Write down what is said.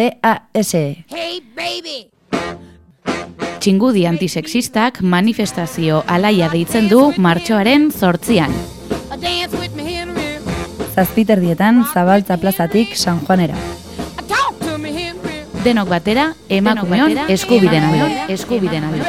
T-A-S-E. Hey, baby! Txingudi antisexistak manifestazio alaia deitzen du martxoaren zortzian. Zazpiter dietan zabaltza plazatik San Juanera. Denok batera, emakumeon eskubiden alde. Eskubiden alde.